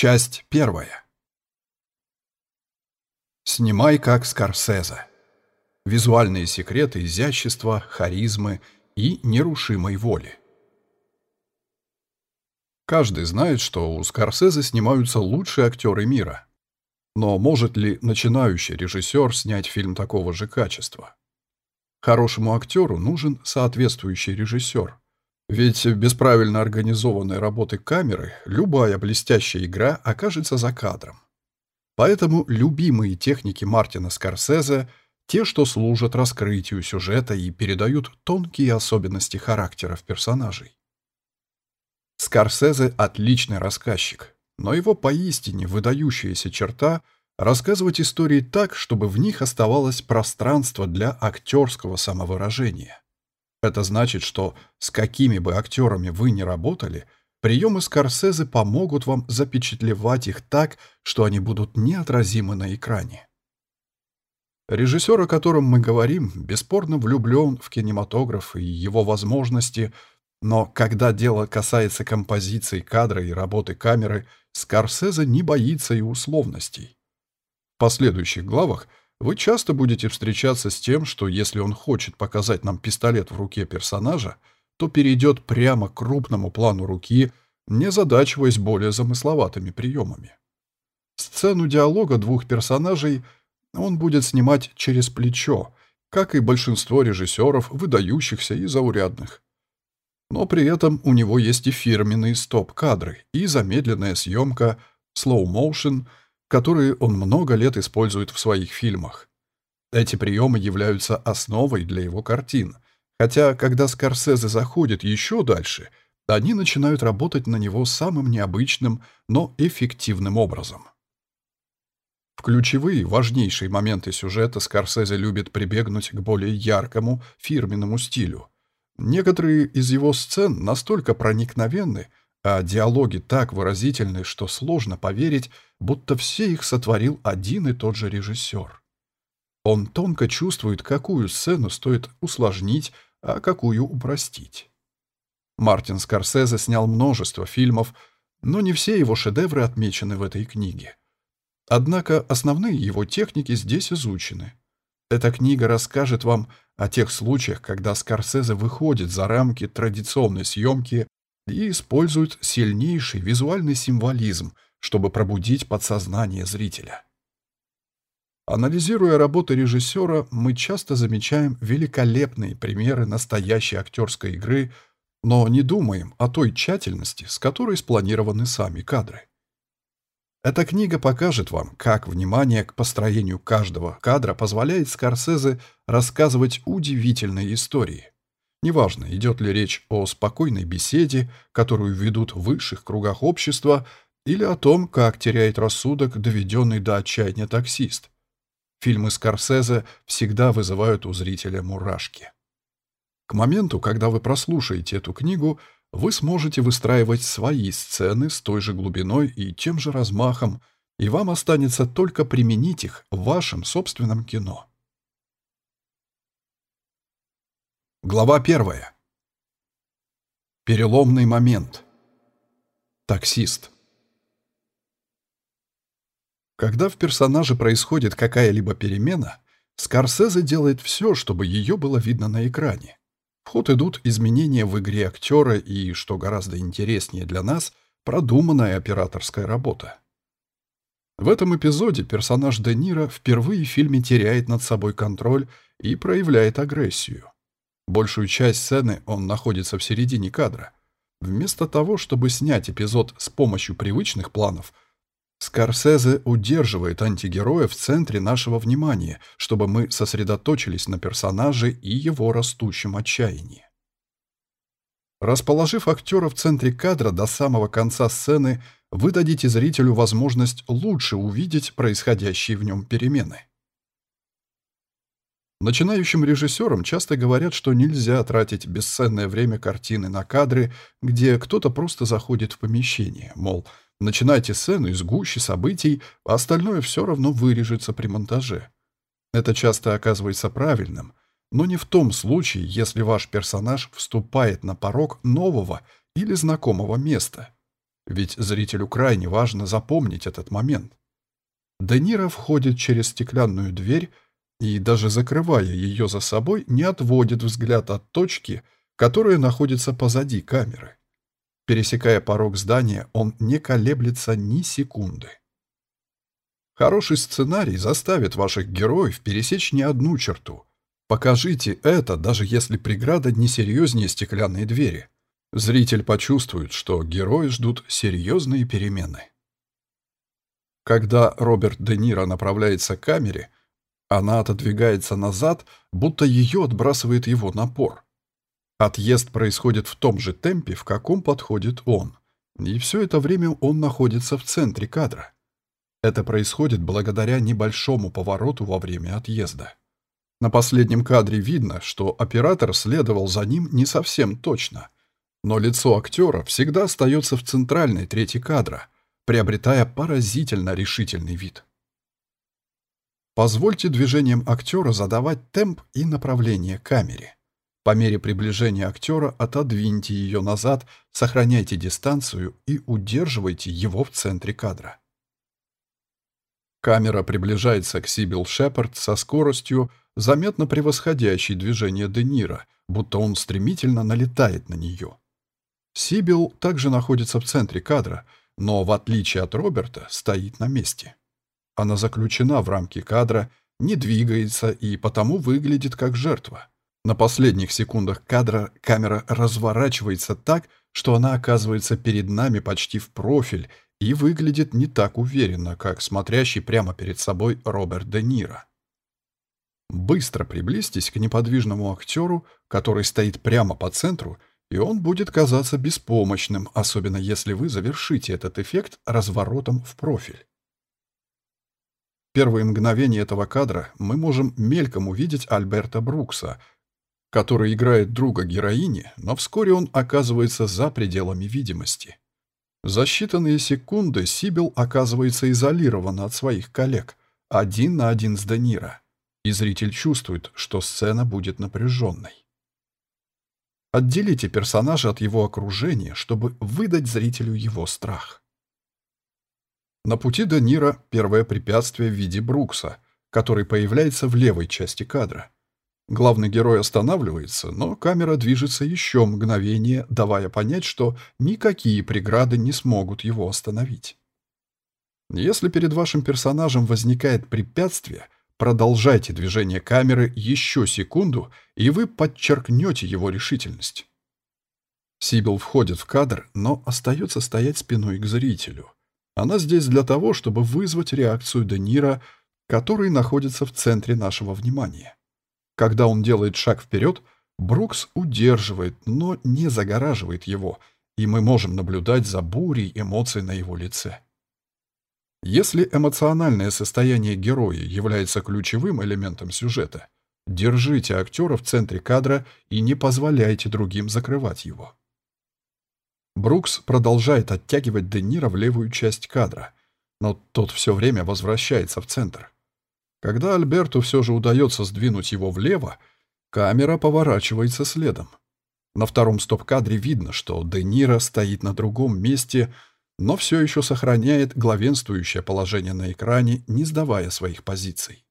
Часть первая. Снимай как Скорсезе. Визуальные секреты изящества, харизмы и нерушимой воли. Каждый знает, что у Скорсезе снимаются лучшие актеры мира. Но может ли начинающий режиссер снять фильм такого же качества? Хорошему актеру нужен соответствующий режиссер. Ведь без правильно организованной работы камеры любая блестящая игра окажется за кадром. Поэтому любимые техники Мартина Скорсезе – те, что служат раскрытию сюжета и передают тонкие особенности характеров персонажей. Скорсезе – отличный рассказчик, но его поистине выдающаяся черта – рассказывать истории так, чтобы в них оставалось пространство для актерского самовыражения. Это значит, что с какими бы актерами вы ни работали, приемы Скорсезе помогут вам запечатлевать их так, что они будут неотразимы на экране. Режиссер, о котором мы говорим, бесспорно влюблен в кинематограф и его возможности – но когда дело касается композиции кадра и работы камеры, Скорсезе не боится и условностей. В последующих главах вы часто будете встречаться с тем, что если он хочет показать нам пистолет в руке персонажа, то перейдет прямо к крупному плану руки, не задачиваясь более замысловатыми приемами. Сцену диалога двух персонажей он будет снимать через плечо, как и большинство режиссеров, выдающихся и заурядных. Но при этом у него есть и фирменные стоп-кадры, и замедленная съемка, slow motion, которые он много лет использует в своих фильмах. Эти приемы являются основой для его картин, хотя, когда Скорсезе заходит еще дальше, они начинают работать на него самым необычным, но эффективным образом. В ключевые, важнейшие моменты сюжета Скорсезе любит прибегнуть к более яркому, фирменному стилю – Некоторые из его сцен настолько проникновенны, а диалоги так выразительны, что сложно поверить, будто все их сотворил один и тот же режиссер. Он тонко чувствует, какую сцену стоит усложнить, а какую упростить. Мартин Скорсезе снял множество фильмов, но не все его шедевры отмечены в этой книге. Однако основные его техники здесь изучены. Эта книга расскажет вам о тех случаях, когда Скорсезе выходит за рамки традиционной съемки и использует сильнейший визуальный символизм, чтобы пробудить подсознание зрителя. Анализируя работы режиссера, мы часто замечаем великолепные примеры настоящей актерской игры, но не думаем о той тщательности, с которой спланированы сами кадры. Эта книга покажет вам, как внимание к построению каждого кадра позволяет Скорсезе рассказывать удивительные истории. Неважно, идет ли речь о спокойной беседе, которую ведут в высших кругах общества, или о том, как теряет рассудок доведенный до отчаяния таксист. Фильмы Скорсезе всегда вызывают у зрителя мурашки. К моменту, когда вы прослушаете эту книгу, вы сможете выстраивать свои сцены с той же глубиной и тем же размахом, и вам останется только применить их в вашем собственном кино. Глава первая. Переломный момент. Таксист. Когда в персонаже происходит какая-либо перемена, Скорсезе делает все, чтобы ее было видно на экране. В ход идут изменения в игре актера и, что гораздо интереснее для нас, продуманная операторская работа. В этом эпизоде персонаж Де Ниро впервые в фильме теряет над собой контроль и проявляет агрессию. Большую часть сцены он находится в середине кадра. Вместо того, чтобы снять эпизод с помощью привычных планов – Скорсезе удерживает антигероя в центре нашего внимания, чтобы мы сосредоточились на персонаже и его растущем отчаянии. Расположив актера в центре кадра до самого конца сцены, вы дадите зрителю возможность лучше увидеть происходящие в нем перемены. Начинающим режиссерам часто говорят, что нельзя тратить бесценное время картины на кадры, где кто-то просто заходит в помещение, мол, Начинайте сцену из гущи событий, а остальное все равно вырежется при монтаже. Это часто оказывается правильным, но не в том случае, если ваш персонаж вступает на порог нового или знакомого места. ведь зрителю крайне важно запомнить этот момент. Де Ниро входит через стеклянную дверь и, даже закрывая ее за собой, не отводит взгляд от точки, которая находится позади камеры. Пересекая порог здания, он не колеблется ни секунды. Хороший сценарий заставит ваших героев пересечь не одну черту. Покажите это, даже если преграда не серьезнее стеклянной двери. Зритель почувствует, что герои ждут серьезные перемены. Когда Роберт Де Ниро направляется к камере, она отодвигается назад, будто ее отбрасывает его напор. Отъезд происходит в том же темпе, в каком подходит он. И все это время он находится в центре кадра. Это происходит благодаря небольшому повороту во время отъезда. На последнем кадре видно, что оператор следовал за ним не совсем точно, но лицо актера всегда остается в центральной трети кадра, приобретая поразительно решительный вид. Позвольте движением актера задавать темп и направление камере. По мере приближения актера отодвиньте ее назад, сохраняйте дистанцию и удерживайте его в центре кадра. Камера приближается к Сибил Шепард со скоростью, заметно превосходящей движение Де Ниро, будто он стремительно налетает на нее. Сибил также находится в центре кадра, но, в отличие от Роберта, стоит на месте. Она заключена в рамки кадра, не двигается и потому выглядит как жертва. На последних секундах кадра камера разворачивается так, что она оказывается перед нами почти в профиль и выглядит не так уверенно, как смотрящий прямо перед собой Роберт Де Ниро. Быстро приблизьтесь к неподвижному актеру, который стоит прямо по центру, и он будет казаться беспомощным, особенно если вы завершите этот эффект разворотом в профиль. Первые мгновения этого кадра мы можем мельком увидеть Альберта Брукса, который играет друга героини, но вскоре он оказывается за пределами видимости. За считанные секунды Сибил оказывается изолирована от своих коллег, один на один с Данира, и зритель чувствует, что сцена будет напряженной. Отделите персонажа от его окружения, чтобы выдать зрителю его страх. На пути Данира первое препятствие в виде Брукса, который появляется в левой части кадра. Главный герой останавливается, но камера движется еще мгновение, давая понять, что никакие преграды не смогут его остановить. Если перед вашим персонажем возникает препятствие, продолжайте движение камеры еще секунду, и вы подчеркнете его решительность. Сибил входит в кадр, но остается стоять спиной к зрителю. Она здесь для того, чтобы вызвать реакцию Де который находится в центре нашего внимания. Когда он делает шаг вперед, Брукс удерживает, но не загораживает его, и мы можем наблюдать за бурей эмоций на его лице. Если эмоциональное состояние героя является ключевым элементом сюжета, держите актера в центре кадра и не позволяйте другим закрывать его. Брукс продолжает оттягивать Де Ниро в левую часть кадра, но тот все время возвращается в центр. Когда Альберту все же удается сдвинуть его влево, камера поворачивается следом. На втором стоп-кадре видно, что Де Ниро стоит на другом месте, но все еще сохраняет главенствующее положение на экране, не сдавая своих позиций.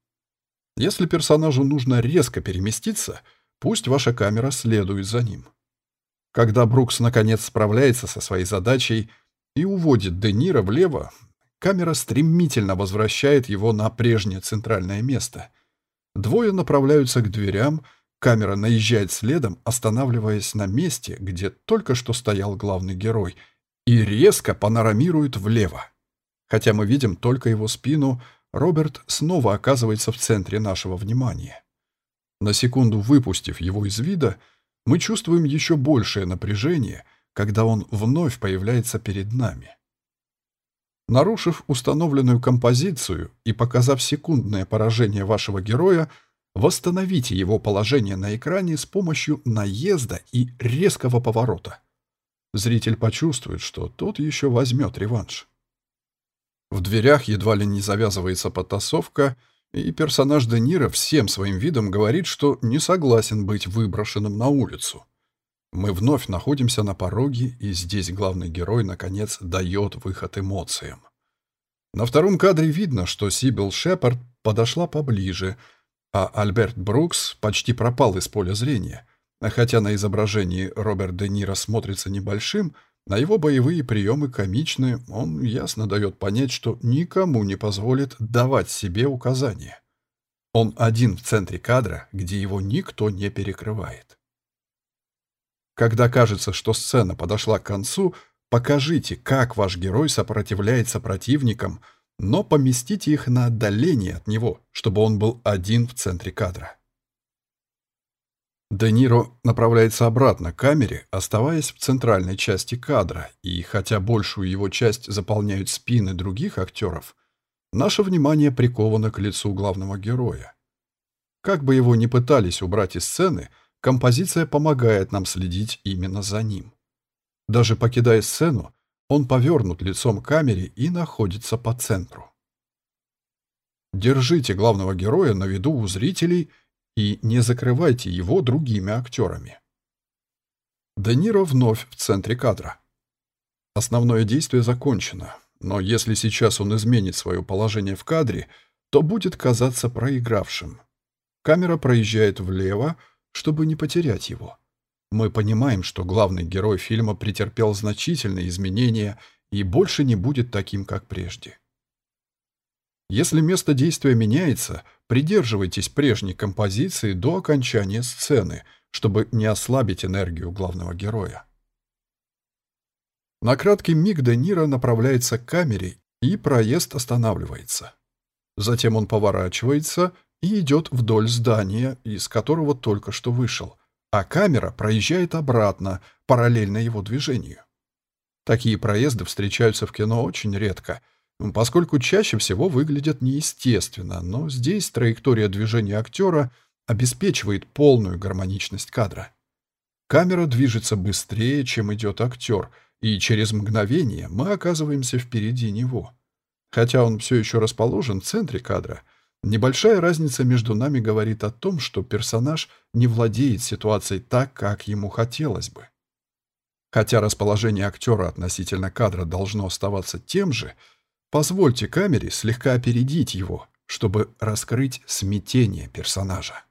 Если персонажу нужно резко переместиться, пусть ваша камера следует за ним. Когда Брукс наконец справляется со своей задачей и уводит Де Ниро влево, Камера стремительно возвращает его на прежнее центральное место. Двое направляются к дверям, камера наезжает следом, останавливаясь на месте, где только что стоял главный герой, и резко панорамирует влево. Хотя мы видим только его спину, Роберт снова оказывается в центре нашего внимания. На секунду выпустив его из вида, мы чувствуем еще большее напряжение, когда он вновь появляется перед нами. Нарушив установленную композицию и показав секундное поражение вашего героя, восстановите его положение на экране с помощью наезда и резкого поворота. Зритель почувствует, что тот еще возьмет реванш. В дверях едва ли не завязывается потасовка, и персонаж Де Ниро всем своим видом говорит, что не согласен быть выброшенным на улицу. Мы вновь находимся на пороге, и здесь главный герой, наконец, дает выход эмоциям. На втором кадре видно, что Сибил Шепард подошла поближе, а Альберт Брукс почти пропал из поля зрения. Хотя на изображении Роберт Де Ниро смотрится небольшим, на его боевые приемы комичны, он ясно дает понять, что никому не позволит давать себе указания. Он один в центре кадра, где его никто не перекрывает. Когда кажется, что сцена подошла к концу, покажите, как ваш герой сопротивляется противникам – но поместите их на отдаление от него, чтобы он был один в центре кадра. Де Ниро направляется обратно к камере, оставаясь в центральной части кадра, и хотя большую его часть заполняют спины других актеров, наше внимание приковано к лицу главного героя. Как бы его ни пытались убрать из сцены, композиция помогает нам следить именно за ним. Даже покидая сцену, он повернут лицом к камере и находится по центру. Держите главного героя на виду у зрителей и не закрывайте его другими актерами. Де Ниро вновь в центре кадра. Основное действие закончено, но если сейчас он изменит свое положение в кадре, то будет казаться проигравшим. Камера проезжает влево, чтобы не потерять его. Мы понимаем, что главный герой фильма претерпел значительные изменения и больше не будет таким, как прежде. Если место действия меняется, придерживайтесь прежней композиции до окончания сцены, чтобы не ослабить энергию главного героя. На краткий миг Де Ниро направляется к камере, и проезд останавливается. Затем он поворачивается и идет вдоль здания, из которого только что вышел, а камера проезжает обратно, параллельно его движению. Такие проезды встречаются в кино очень редко, поскольку чаще всего выглядят неестественно, но здесь траектория движения актера обеспечивает полную гармоничность кадра. Камера движется быстрее, чем идет актер, и через мгновение мы оказываемся впереди него. Хотя он все еще расположен в центре кадра — Небольшая разница между нами говорит о том, что персонаж не владеет ситуацией так, как ему хотелось бы. Хотя расположение актера относительно кадра должно оставаться тем же, позвольте камере слегка опередить его, чтобы раскрыть смятение персонажа.